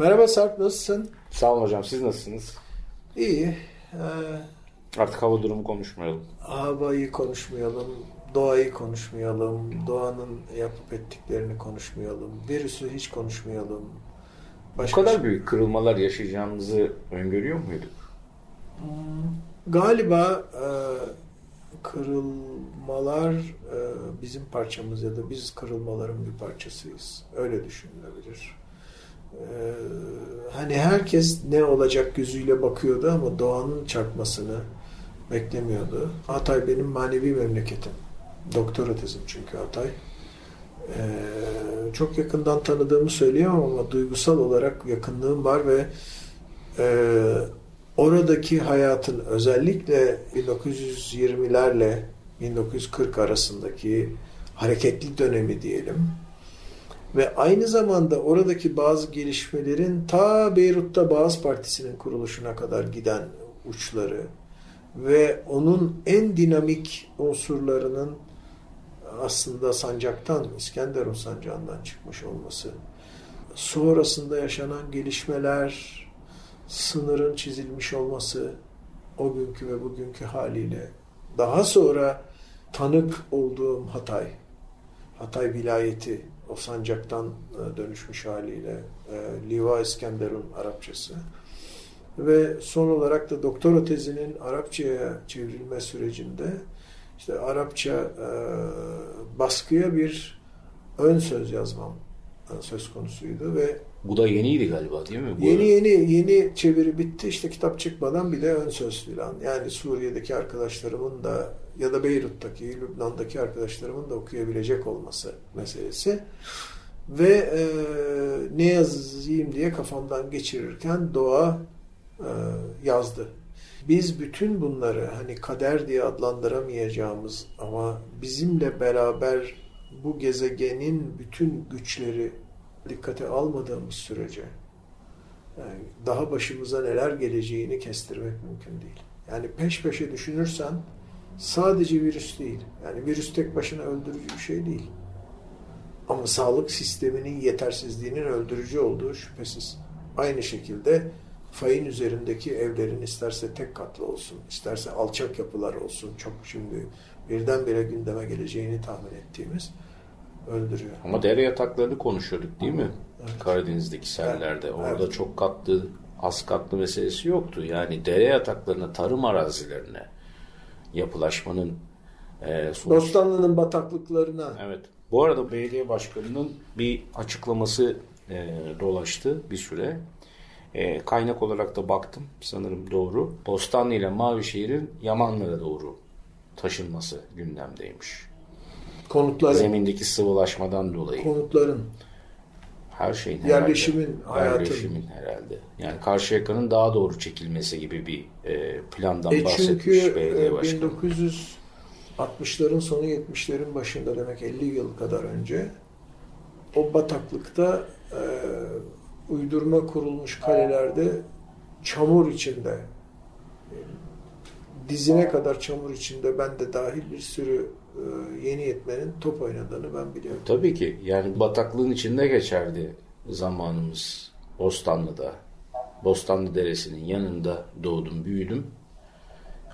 Merhaba Sarp nasılsın? Sağ olun hocam. Siz nasılsınız? İyi. Ee, Artık hava durumu konuşmayalım. havayı konuşmayalım, doğayı konuşmayalım, doğanın yapıp ettiklerini konuşmayalım, virüsü hiç konuşmayalım. Bu kadar büyük kırılmalar yaşayacağımızı öngörüyor muyduk? Galiba e, kırılmalar e, bizim parçamız ya da biz kırılmaların bir parçasıyız. Öyle düşünülebilir. E, hani herkes ne olacak gözüyle bakıyordu ama doğanın çarpmasını beklemiyordu. Hatay benim manevi memleketim. Doktora tezim çünkü Hatay. E, çok yakından tanıdığımı söyleyemem ama duygusal olarak yakınlığım var ve e, oradaki hayatın özellikle 1920'lerle 1940 arasındaki hareketli dönemi diyelim ve aynı zamanda oradaki bazı gelişmelerin ta Beyrut'ta Bağız Partisi'nin kuruluşuna kadar giden uçları ve onun en dinamik unsurlarının aslında sancaktan, İskenderun sancağından çıkmış olması, sonrasında yaşanan gelişmeler, sınırın çizilmiş olması o günkü ve bugünkü haliyle daha sonra tanık olduğum Hatay, Hatay vilayeti o sancaktan e, dönüşmüş haliyle e, Liva İskenderun Arapçası ve son olarak da doktora tezinin Arapçaya çevrilme sürecinde işte Arapça e, baskıya bir ön söz yazmam söz konusuydu ve Bu da yeniydi galiba değil mi? Bu Yeni yeni yeni çeviri bitti. İşte kitap çıkmadan bile ön söz filan. Yani Suriye'deki arkadaşlarımın da ya da Beyrut'taki, Lübnan'daki arkadaşlarımın da okuyabilecek olması meselesi. Ve e, ne yazayım diye kafamdan geçirirken doğa e, yazdı. Biz bütün bunları hani kader diye adlandıramayacağımız ama bizimle beraber bu gezegenin bütün güçleri dikkate almadığımız sürece yani daha başımıza neler geleceğini kestirmek mümkün değil. Yani peş peşe düşünürsen sadece virüs değil. Yani virüs tek başına öldürücü bir şey değil. Ama sağlık sisteminin yetersizliğinin öldürücü olduğu şüphesiz. Aynı şekilde fayın üzerindeki evlerin isterse tek katlı olsun, isterse alçak yapılar olsun, çok şimdi birdenbire gündeme geleceğini tahmin ettiğimiz öldürüyor. Ama dere yataklarını konuşuyorduk değil mi? Evet. Karadeniz'deki sellerde. Evet. Orada Evet. çok katlı, az katlı meselesi yoktu. Yani dere yataklarına, tarım arazilerine yapılaşmanın e, sonuç- Bostanlı'nın bataklıklarına Evet. Bu arada belediye başkanının bir açıklaması e, dolaştı bir süre. E, kaynak olarak da baktım sanırım doğru. Bostanlı ile Mavişehir'in Yamanlara doğru taşınması gündemdeymiş. konutların, Zemindeki sıvılaşmadan dolayı. konutların Her şeyin Yerleşimin, hayatın. Yerleşimin herhalde. Yani Karşıyaka'nın daha doğru çekilmesi gibi bir e, plandan E bahsetmiş çünkü belediye e, başkanı. 1960'ların sonu 70'lerin başında demek 50 yıl kadar önce o bataklıkta e, uydurma kurulmuş kalelerde çamur içinde e, dizine kadar çamur içinde ben de dahil bir sürü yeni yetmenin top oynadığını ben biliyorum. Tabii ki. Yani bataklığın içinde geçerdi zamanımız Bostanlı'da. Bostanlı Deresi'nin yanında doğdum, büyüdüm.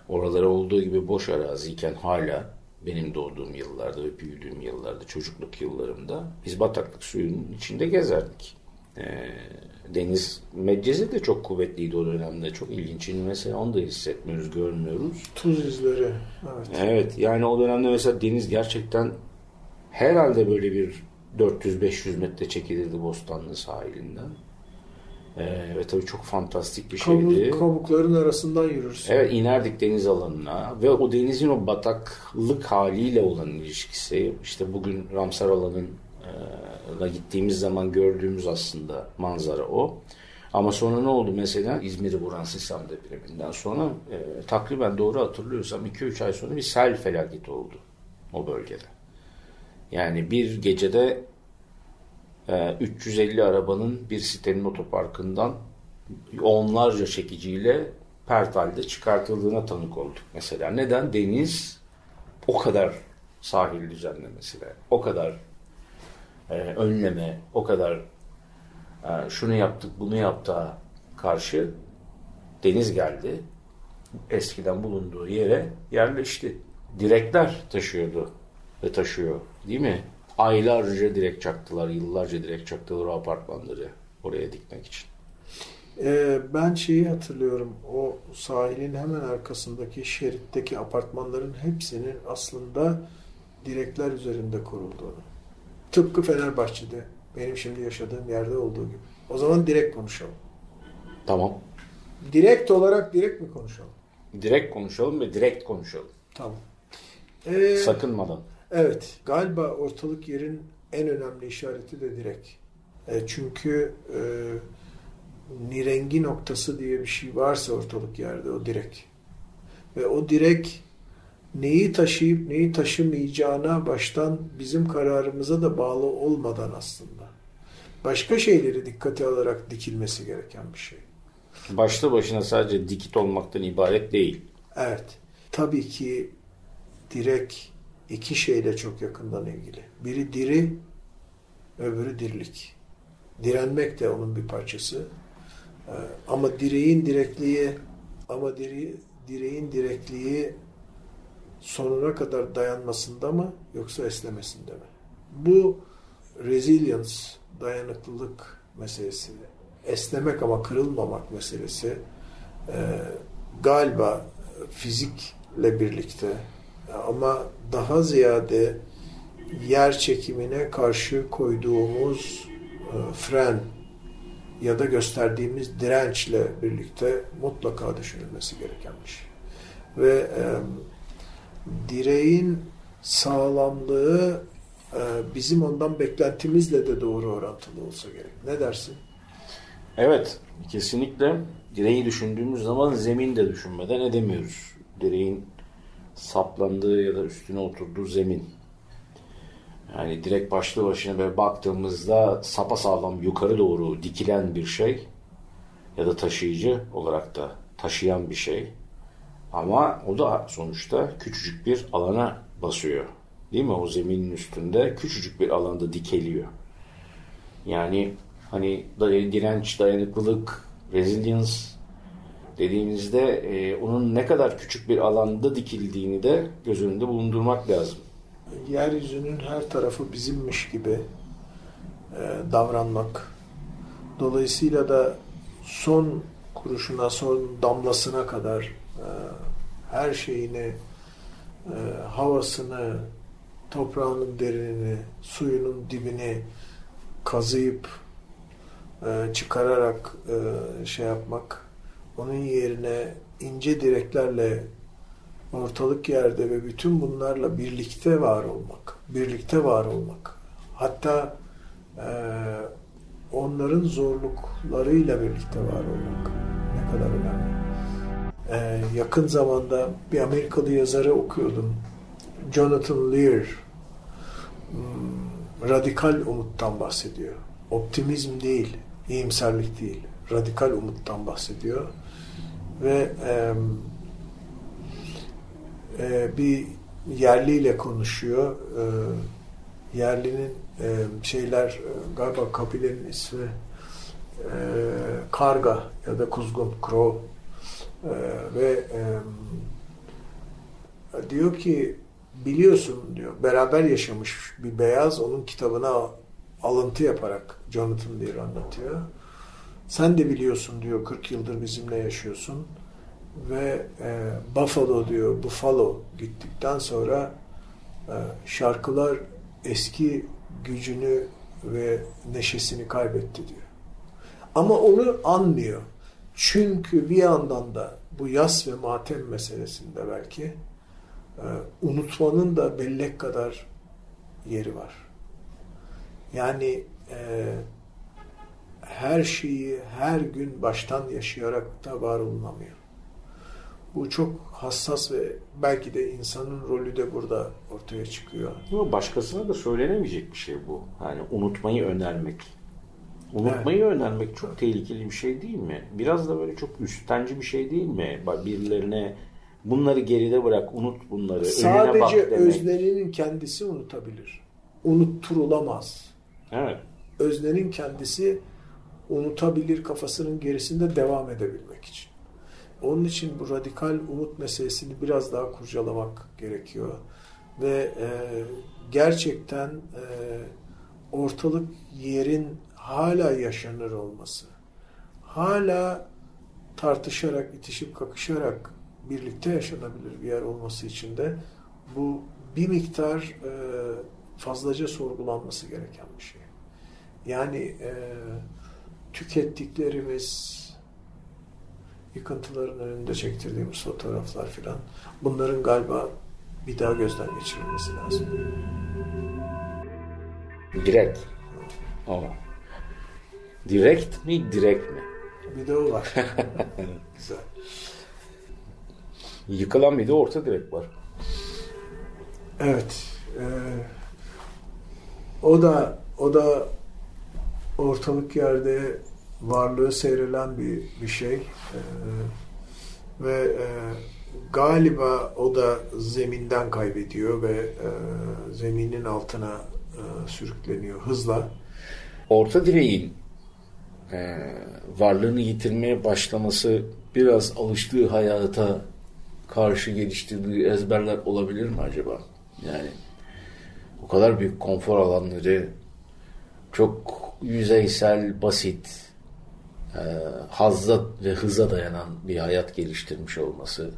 Oraları olduğu gibi boş araziyken hala benim doğduğum yıllarda ve büyüdüğüm yıllarda, çocukluk yıllarımda biz bataklık suyunun içinde gezerdik. Ee, deniz medyesi de çok kuvvetliydi o dönemde. Çok ilginç. Şimdi mesela onu da hissetmiyoruz, görmüyoruz. Tuz izleri. Evet. Evet yani o dönemde mesela deniz gerçekten herhalde böyle bir 400-500 metre çekilirdi Bostanlı sahilinden. Ee, ve tabii çok fantastik bir Kabuk, şeydi. kabukların arasından yürürsün. Evet inerdik deniz alanına ve o denizin o bataklık haliyle olan ilişkisi işte bugün Ramsar alanın e, gittiğimiz zaman gördüğümüz aslında manzara o. Ama sonra ne oldu mesela İzmir'i vuran Sisam depreminden sonra e, takriben doğru hatırlıyorsam 2-3 ay sonra bir sel felaketi oldu o bölgede. Yani bir gecede e, 350 arabanın bir sitenin otoparkından onlarca çekiciyle pert halde çıkartıldığına tanık olduk mesela. Neden? Deniz o kadar sahil düzenlemesiyle, o kadar e, önleme, o kadar e, şunu yaptık, bunu yaptığa karşı deniz geldi. Eskiden bulunduğu yere yerleşti. Direkler taşıyordu ve taşıyor değil mi? Aylarca direk çaktılar, yıllarca direk çaktılar o apartmanları oraya dikmek için. Ee, ben şeyi hatırlıyorum. O sahilin hemen arkasındaki şeritteki apartmanların hepsinin aslında direkler üzerinde kurulduğunu. Tıpkı Fenerbahçe'de benim şimdi yaşadığım yerde olduğu gibi. O zaman direkt konuşalım. Tamam. Direkt olarak direkt mi konuşalım? Direkt konuşalım ve direkt konuşalım. Tamam. Ee, Sakınmadan. Evet, galiba ortalık yerin en önemli işareti de direk. E, çünkü e, nirengi noktası diye bir şey varsa ortalık yerde o direk. Ve o direk neyi taşıyıp neyi taşımayacağına baştan bizim kararımıza da bağlı olmadan aslında. Başka şeyleri dikkate alarak dikilmesi gereken bir şey. Başlı başına sadece dikit olmaktan ibaret değil. Evet. Tabii ki direk iki şeyle çok yakından ilgili. Biri diri, öbürü dirlik. Direnmek de onun bir parçası. Ee, ama direğin direkliği ama diri, direğin direkliği sonuna kadar dayanmasında mı yoksa esnemesinde mi? Bu resilience, dayanıklılık meselesi, esnemek ama kırılmamak meselesi e, galiba fizikle birlikte ama daha ziyade yer çekimine karşı koyduğumuz e, fren ya da gösterdiğimiz dirençle birlikte mutlaka düşünülmesi gereken bir şey. Ve e, direğin sağlamlığı e, bizim ondan beklentimizle de doğru orantılı olsa gerek. Ne dersin? Evet, kesinlikle direği düşündüğümüz zaman zemin de düşünmeden edemiyoruz. Direğin saplandığı ya da üstüne oturduğu zemin. Yani direkt başlı başına böyle baktığımızda sapasağlam yukarı doğru dikilen bir şey ya da taşıyıcı olarak da taşıyan bir şey. Ama o da sonuçta küçücük bir alana basıyor. Değil mi? O zeminin üstünde küçücük bir alanda dikeliyor. Yani hani direnç, dayanıklılık, resilience dediğimizde e, onun ne kadar küçük bir alanda dikildiğini de göz önünde bulundurmak lazım. Yeryüzünün her tarafı bizimmiş gibi e, davranmak. Dolayısıyla da son kuruşuna, son damlasına kadar her şeyini, e, havasını, toprağının derinini, suyunun dibini kazıyıp e, çıkararak e, şey yapmak, onun yerine ince direklerle ortalık yerde ve bütün bunlarla birlikte var olmak, birlikte var olmak. Hatta e, onların zorluklarıyla birlikte var olmak ne kadar önemli. E, yakın zamanda bir Amerikalı yazarı okuyordum. Jonathan Lear hmm, radikal umuttan bahsediyor. Optimizm değil, iyimserlik değil. Radikal umuttan bahsediyor. Ve e, e, bir yerliyle konuşuyor. E, yerlinin e, şeyler galiba kabilenin ismi e, Karga ya da Kuzgun, Crow ve e, diyor ki biliyorsun diyor beraber yaşamış bir beyaz onun kitabına alıntı yaparak Jonathan Lear anlatıyor. Sen de biliyorsun diyor 40 yıldır bizimle yaşıyorsun ve e, Buffalo diyor Buffalo gittikten sonra e, şarkılar eski gücünü ve neşesini kaybetti diyor. Ama onu anmıyor. Çünkü bir yandan da bu yas ve matem meselesinde belki e, unutmanın da bellek kadar yeri var. Yani e, her şeyi her gün baştan yaşayarak da var olunamıyor. Bu çok hassas ve belki de insanın rolü de burada ortaya çıkıyor. Ama başkasına da söylenemeyecek bir şey bu. Hani unutmayı önermek. Unutmayı önermek çok tehlikeli bir şey değil mi? Biraz da böyle çok üstenci bir şey değil mi? Birilerine bunları geride bırak, unut bunları, önüne bak Sadece demek. öznenin kendisi unutabilir. Unutturulamaz. Evet. Öznenin kendisi unutabilir kafasının gerisinde devam edebilmek için. Onun için bu radikal umut meselesini biraz daha kurcalamak gerekiyor. Ve e, gerçekten e, ortalık yerin hala yaşanır olması, hala tartışarak, itişip kakışarak birlikte yaşanabilir bir yer olması için de bu bir miktar e, fazlaca sorgulanması gereken bir şey. Yani e, tükettiklerimiz, yıkıntıların önünde çektirdiğimiz fotoğraflar filan bunların galiba bir daha gözden geçirilmesi lazım. Direkt. Ama. Direkt mi, direkt mi? Bir de o var. Güzel. Yıkılan bir de orta direk var. Evet. e, o da o da ortalık yerde varlığı seyrelen bir bir şey. E, ve e, galiba o da zeminden kaybediyor ve e, zeminin altına e, sürükleniyor hızla. Orta direğin e, varlığını yitirmeye başlaması biraz alıştığı hayata karşı geliştirdiği ezberler olabilir mi acaba? Yani o kadar büyük konfor alanları çok yüzeysel, basit, e, hazza ve hıza dayanan bir hayat geliştirmiş olması.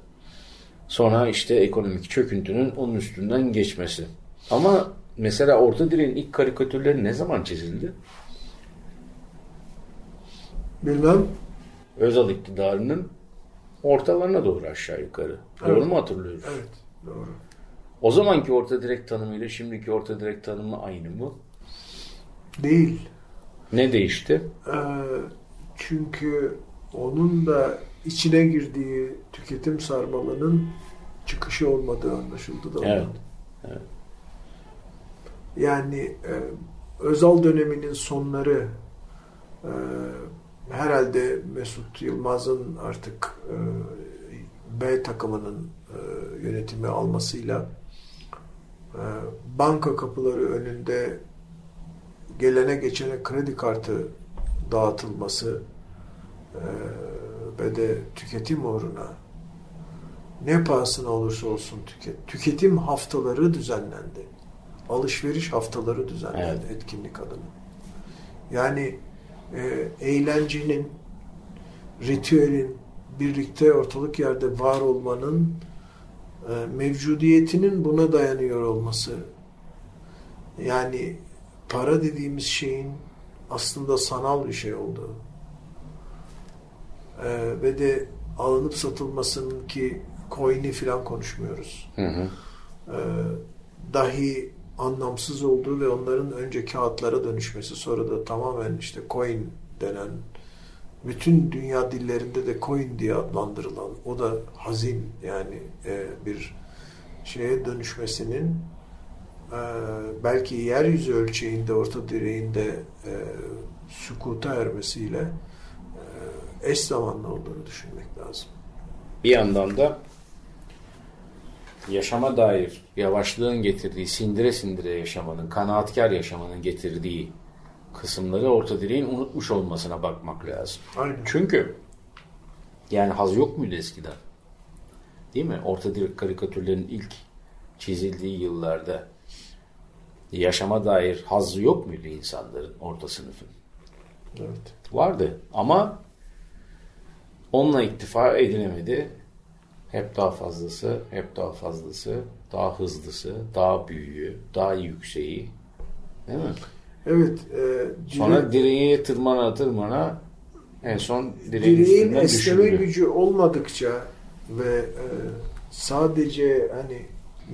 Sonra işte ekonomik çöküntünün onun üstünden geçmesi. Ama mesela Orta Direğin ilk karikatürleri ne zaman çizildi? Bilmem. Özal iktidarının ortalarına doğru aşağı yukarı. Doğru Evet. mu hatırlıyoruz? Evet. Doğru. O zamanki orta direk tanımıyla şimdiki orta direk tanımı aynı mı? Değil. Ne değişti? Ee, çünkü onun da içine girdiği tüketim sarmalının çıkışı olmadığı anlaşıldı da. Evet. ondan. Yani e, Özal döneminin sonları e, herhalde Mesut Yılmaz'ın artık e, B takımının e, yönetimi almasıyla e, banka kapıları önünde gelene geçene kredi kartı dağıtılması e, ve de tüketim uğruna ne pahasına olursa olsun tüket, tüketim haftaları düzenlendi. Alışveriş haftaları düzenlendi Evet. etkinlik adına. Yani e, eğlencenin, ritüelin, birlikte ortalık yerde var olmanın e, mevcudiyetinin buna dayanıyor olması. Yani para dediğimiz şeyin aslında sanal bir şey olduğu e, ve de alınıp satılmasının ki coin'i falan konuşmuyoruz. Hı hı. E, dahi anlamsız olduğu ve onların önce kağıtlara dönüşmesi sonra da tamamen işte coin denen bütün dünya dillerinde de coin diye adlandırılan o da hazin yani e, bir şeye dönüşmesinin e, belki yeryüzü ölçeğinde orta direğinde e, sükuta ermesiyle e, eş zamanlı olduğunu düşünmek lazım. Bir yandan da yaşama dair yavaşlığın getirdiği, sindire sindire yaşamanın, kanaatkar yaşamanın getirdiği kısımları orta direğin unutmuş olmasına bakmak lazım. Aynen. Çünkü yani haz yok muydu eskiden? Değil mi? Orta direk karikatürlerin ilk çizildiği yıllarda yaşama dair hazzı yok muydu insanların, orta sınıfın? Evet. Vardı ama onunla iktifa edilemedi. Hep daha fazlası, hep daha fazlası, daha hızlısı, daha büyüğü, daha yükseği. Değil mi? Evet. E, Sonra direk- direğe tırmana tırmana En son direğin, direğin esneme gücü olmadıkça ve e, sadece hani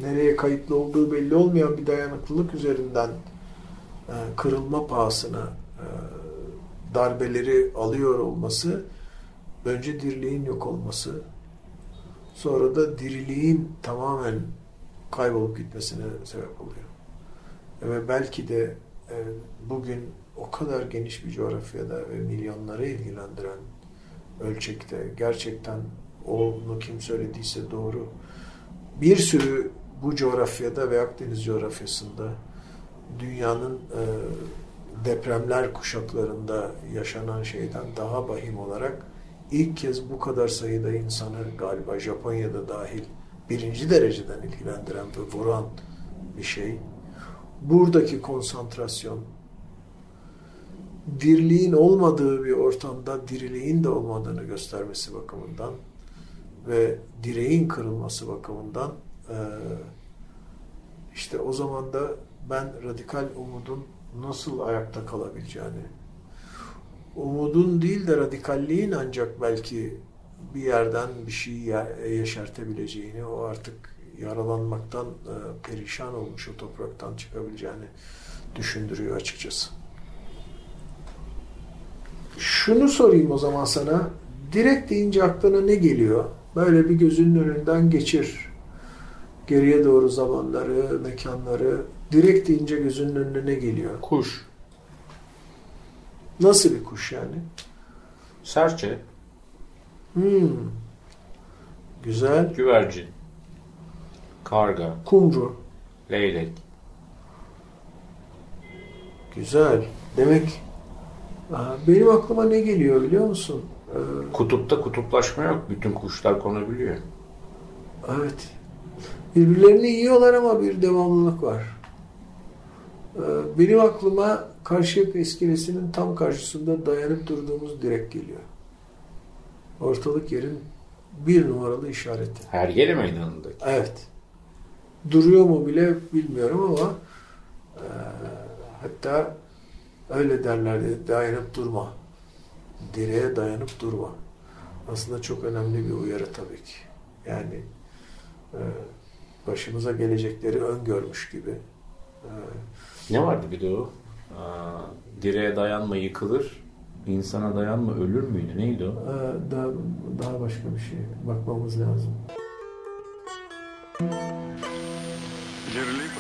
nereye kayıtlı olduğu belli olmayan bir dayanıklılık üzerinden e, kırılma pahasına e, darbeleri alıyor olması önce diriliğin yok olması sonra da diriliğin tamamen kaybolup gitmesine sebep oluyor. Ve belki de e, bugün o kadar geniş bir coğrafyada ve milyonları ilgilendiren ölçekte gerçekten onu kim söylediyse doğru bir sürü bu coğrafyada ve Akdeniz coğrafyasında dünyanın e, depremler kuşaklarında yaşanan şeyden daha vahim olarak ilk kez bu kadar sayıda insanı galiba Japonya'da dahil birinci dereceden ilgilendiren ve vuran bir şey. Buradaki konsantrasyon diriliğin olmadığı bir ortamda diriliğin de olmadığını göstermesi bakımından ve direğin kırılması bakımından işte o zaman da ben radikal umudun nasıl ayakta kalabileceğini umudun değil de radikalliğin ancak belki bir yerden bir şey ya- yeşertebileceğini o artık yaralanmaktan e, perişan olmuş o topraktan çıkabileceğini düşündürüyor açıkçası. Şunu sorayım o zaman sana. Direkt deyince aklına ne geliyor? Böyle bir gözünün önünden geçir. Geriye doğru zamanları, mekanları. Direkt deyince gözünün önüne ne geliyor? Kuş, Nasıl bir kuş yani? serçe, Hmm. Güzel. güvercin, karga, Kumru. leylek. Güzel. Demek benim aklıma ne geliyor biliyor musun? Ee, Kutupta kutuplaşma yok. Bütün kuşlar konabiliyor. evet. Birbirlerini yiyorlar ama bir devamlılık var. Ee, benim aklıma Karşıyaka iskelesinin tam karşısında dayanıp durduğumuz direk geliyor. Ortalık yerin bir numaralı işareti. Hergele meydanındaki. Evet. Duruyor mu bile bilmiyorum ama e, hatta öyle derlerdi dayanıp durma. Direğe dayanıp durma. Aslında çok önemli bir uyarı tabii ki. Yani e, başımıza gelecekleri öngörmüş gibi. E, Ne vardı bir de o? Direğe dayanma yıkılır, insana dayanma ölür müydü? Neydi o? e, daha, daha başka bir şey bakmamız lazım. Dirlik